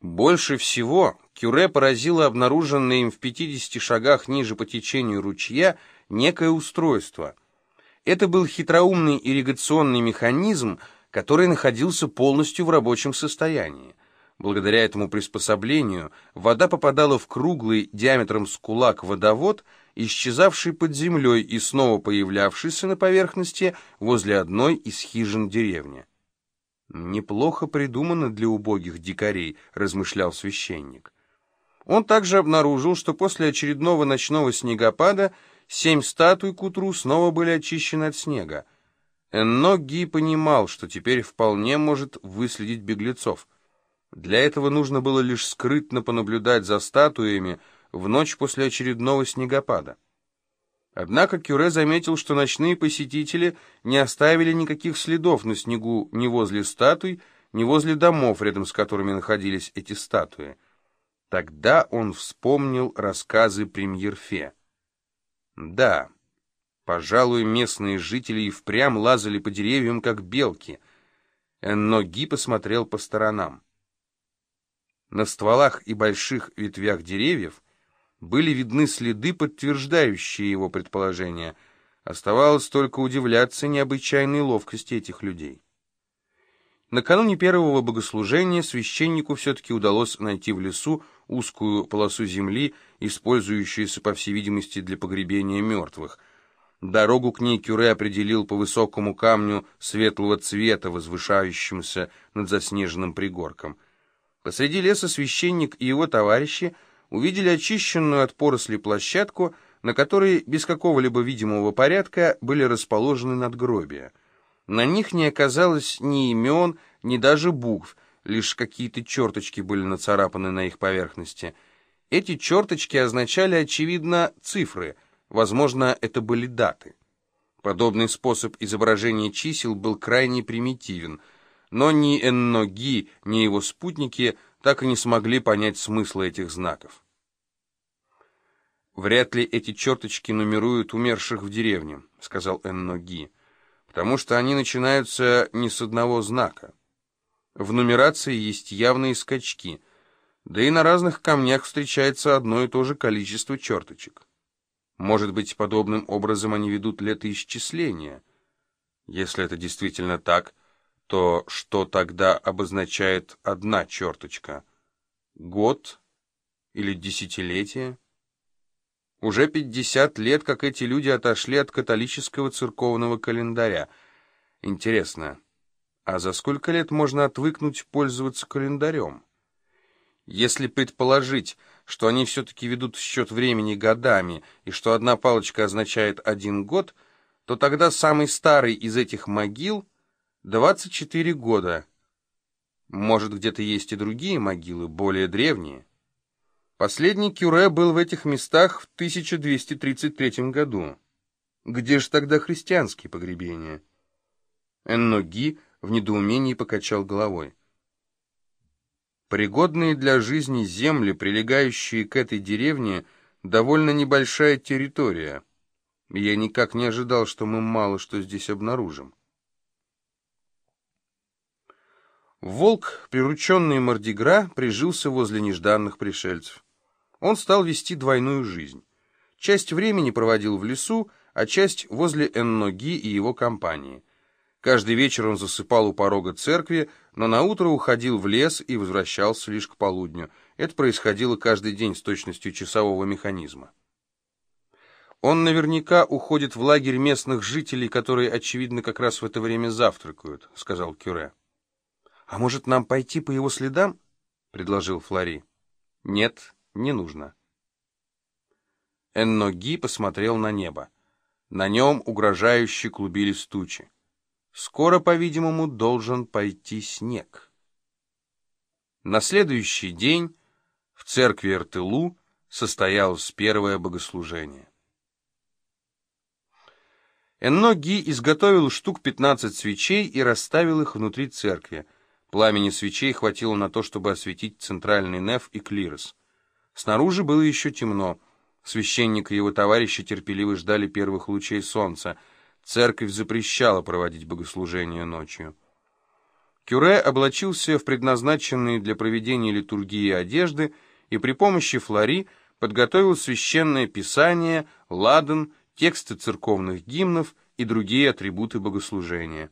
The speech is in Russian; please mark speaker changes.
Speaker 1: Больше всего Кюре поразило обнаруженное им в 50 шагах ниже по течению ручья некое устройство. Это был хитроумный ирригационный механизм, который находился полностью в рабочем состоянии. Благодаря этому приспособлению вода попадала в круглый диаметром с кулак водовод, исчезавший под землей и снова появлявшийся на поверхности возле одной из хижин деревни. «Неплохо придумано для убогих дикарей», — размышлял священник. Он также обнаружил, что после очередного ночного снегопада семь статуй к утру снова были очищены от снега. Энно Ги понимал, что теперь вполне может выследить беглецов. Для этого нужно было лишь скрытно понаблюдать за статуями в ночь после очередного снегопада. Однако Кюре заметил, что ночные посетители не оставили никаких следов на снегу ни возле статуй, ни возле домов, рядом с которыми находились эти статуи. Тогда он вспомнил рассказы премьер-фе. Да, пожалуй, местные жители и впрямь лазали по деревьям, как белки. Но Ги посмотрел по сторонам. На стволах и больших ветвях деревьев были видны следы, подтверждающие его предположения. Оставалось только удивляться необычайной ловкости этих людей. Накануне первого богослужения священнику все-таки удалось найти в лесу узкую полосу земли, использующуюся, по всей видимости, для погребения мертвых. Дорогу к ней Кюре определил по высокому камню светлого цвета, возвышающемуся над заснеженным пригорком. Посреди леса священник и его товарищи увидели очищенную от поросли площадку, на которой без какого-либо видимого порядка были расположены надгробия. На них не оказалось ни имен, ни даже букв, лишь какие-то черточки были нацарапаны на их поверхности. Эти черточки означали, очевидно, цифры, возможно, это были даты. Подобный способ изображения чисел был крайне примитивен, но ни Энноги, ни его спутники – так и не смогли понять смысла этих знаков. «Вряд ли эти черточки нумеруют умерших в деревне», — сказал Энно Ги, «потому что они начинаются не с одного знака. В нумерации есть явные скачки, да и на разных камнях встречается одно и то же количество черточек. Может быть, подобным образом они ведут летоисчисления. Если это действительно так, то что тогда обозначает одна черточка? Год или десятилетие? Уже пятьдесят лет, как эти люди отошли от католического церковного календаря. Интересно, а за сколько лет можно отвыкнуть пользоваться календарем? Если предположить, что они все-таки ведут счет времени годами, и что одна палочка означает один год, то тогда самый старый из этих могил — 24 года. Может, где-то есть и другие могилы, более древние. Последний Кюре был в этих местах в 1233 году. Где же тогда христианские погребения? Энноги в недоумении покачал головой. Пригодные для жизни земли, прилегающие к этой деревне, довольно небольшая территория. Я никак не ожидал, что мы мало что здесь обнаружим. Волк, прирученный Мордигра, прижился возле нежданных пришельцев. Он стал вести двойную жизнь. Часть времени проводил в лесу, а часть возле Энноги и его компании. Каждый вечер он засыпал у порога церкви, но наутро уходил в лес и возвращался лишь к полудню. Это происходило каждый день с точностью часового механизма. Он наверняка уходит в лагерь местных жителей, которые, очевидно, как раз в это время завтракают, — сказал Кюре. «А может, нам пойти по его следам?» — предложил Флори. «Нет, не нужно». Энноги посмотрел на небо. На нем угрожающе клубились тучи. Скоро, по-видимому, должен пойти снег. На следующий день в церкви Эртылу состоялось первое богослужение. Энноги изготовил штук пятнадцать свечей и расставил их внутри церкви. Пламени свечей хватило на то, чтобы осветить центральный неф и клирос. Снаружи было еще темно. Священник и его товарищи терпеливо ждали первых лучей солнца. Церковь запрещала проводить богослужение ночью. Кюре облачился в предназначенные для проведения литургии одежды и при помощи флори подготовил священное писание, ладан, тексты церковных гимнов и другие атрибуты богослужения.